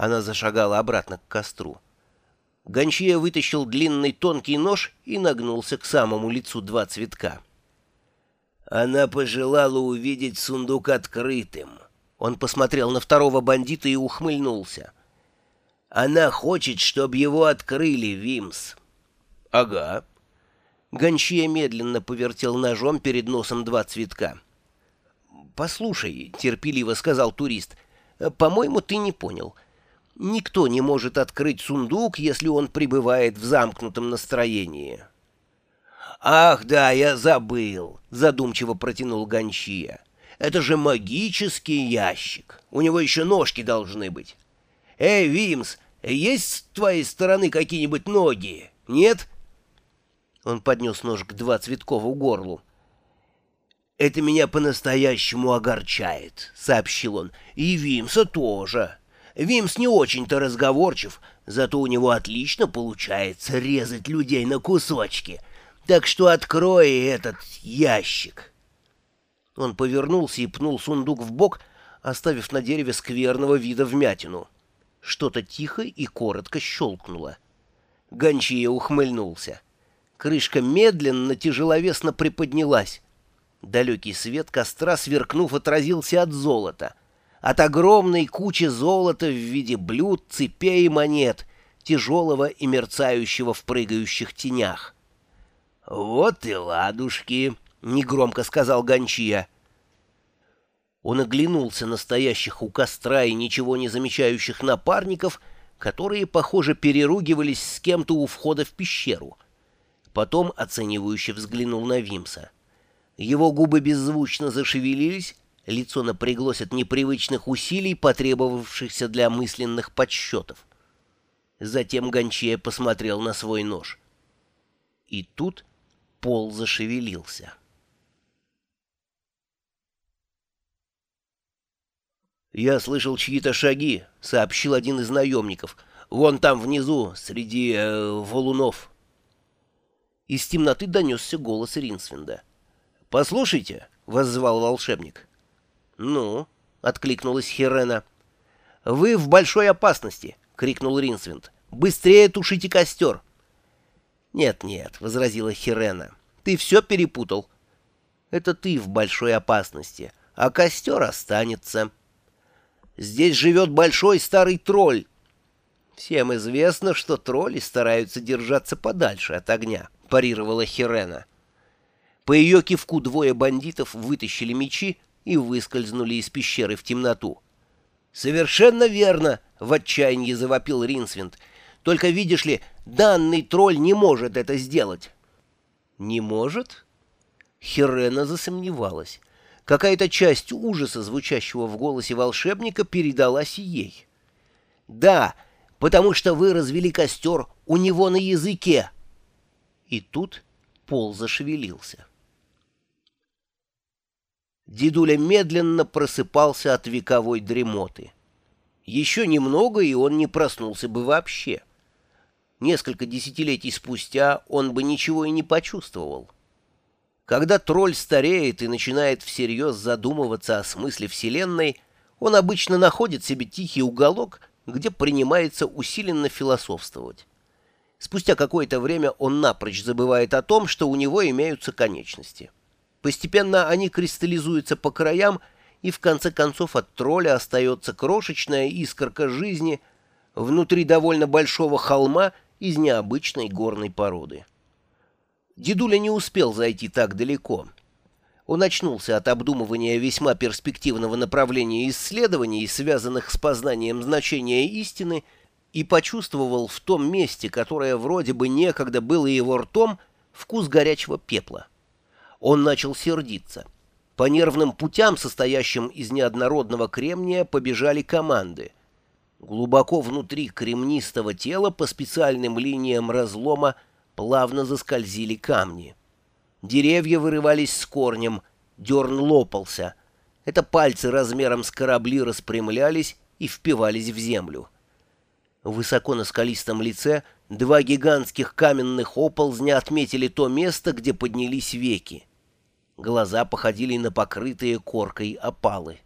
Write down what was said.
Она зашагала обратно к костру. Гончия вытащил длинный тонкий нож и нагнулся к самому лицу два цветка. Она пожелала увидеть сундук открытым. Он посмотрел на второго бандита и ухмыльнулся. Она хочет, чтобы его открыли, Вимс. Ага. Гончия медленно повертел ножом перед носом два цветка. «Послушай», — терпеливо сказал турист, — «по-моему, ты не понял». Никто не может открыть сундук, если он пребывает в замкнутом настроении. «Ах, да, я забыл», — задумчиво протянул Гончия. «Это же магический ящик. У него еще ножки должны быть. Эй, Вимс, есть с твоей стороны какие-нибудь ноги? Нет?» Он поднес нож к два Цветкову горлу. «Это меня по-настоящему огорчает», — сообщил он. «И Вимса тоже». Вимс не очень-то разговорчив, зато у него отлично получается резать людей на кусочки. Так что открой этот ящик. Он повернулся и пнул сундук в бок, оставив на дереве скверного вида вмятину. Что-то тихо и коротко щелкнуло. Гончия ухмыльнулся. Крышка медленно, тяжеловесно приподнялась. Далекий свет костра, сверкнув, отразился от золота — от огромной кучи золота в виде блюд, цепей и монет, тяжелого и мерцающего в прыгающих тенях. «Вот и ладушки!» — негромко сказал Гончия. Он оглянулся на стоящих у костра и ничего не замечающих напарников, которые, похоже, переругивались с кем-то у входа в пещеру. Потом оценивающе взглянул на Вимса. Его губы беззвучно зашевелились, Лицо напряглось от непривычных усилий, потребовавшихся для мысленных подсчетов. Затем Гончея посмотрел на свой нож. И тут пол зашевелился. «Я слышал чьи-то шаги», — сообщил один из наемников. «Вон там внизу, среди э, валунов». Из темноты донесся голос Ринсвинда. «Послушайте», — воззвал волшебник, — «Ну?» — откликнулась Хирена. «Вы в большой опасности!» — крикнул Ринсвинд. «Быстрее тушите костер!» «Нет-нет», — возразила Хирена. «Ты все перепутал. Это ты в большой опасности, а костер останется. Здесь живет большой старый тролль. Всем известно, что тролли стараются держаться подальше от огня», — парировала Хирена. По ее кивку двое бандитов вытащили мечи, и выскользнули из пещеры в темноту. «Совершенно верно!» — в отчаянии завопил Ринсвинд. «Только, видишь ли, данный тролль не может это сделать». «Не может?» Херена засомневалась. Какая-то часть ужаса, звучащего в голосе волшебника, передалась ей. «Да, потому что вы развели костер у него на языке». И тут пол зашевелился. Дедуля медленно просыпался от вековой дремоты. Еще немного, и он не проснулся бы вообще. Несколько десятилетий спустя он бы ничего и не почувствовал. Когда тролль стареет и начинает всерьез задумываться о смысле Вселенной, он обычно находит себе тихий уголок, где принимается усиленно философствовать. Спустя какое-то время он напрочь забывает о том, что у него имеются конечности. Постепенно они кристаллизуются по краям, и в конце концов от тролля остается крошечная искорка жизни внутри довольно большого холма из необычной горной породы. Дедуля не успел зайти так далеко. Он очнулся от обдумывания весьма перспективного направления исследований, связанных с познанием значения истины, и почувствовал в том месте, которое вроде бы некогда было его ртом, вкус горячего пепла он начал сердиться. По нервным путям, состоящим из неоднородного кремния, побежали команды. Глубоко внутри кремнистого тела по специальным линиям разлома плавно заскользили камни. Деревья вырывались с корнем, дерн лопался. Это пальцы размером с корабли распрямлялись и впивались в землю. Высоко на скалистом лице два гигантских каменных оползня отметили то место, где поднялись веки. Глаза походили на покрытые коркой опалы.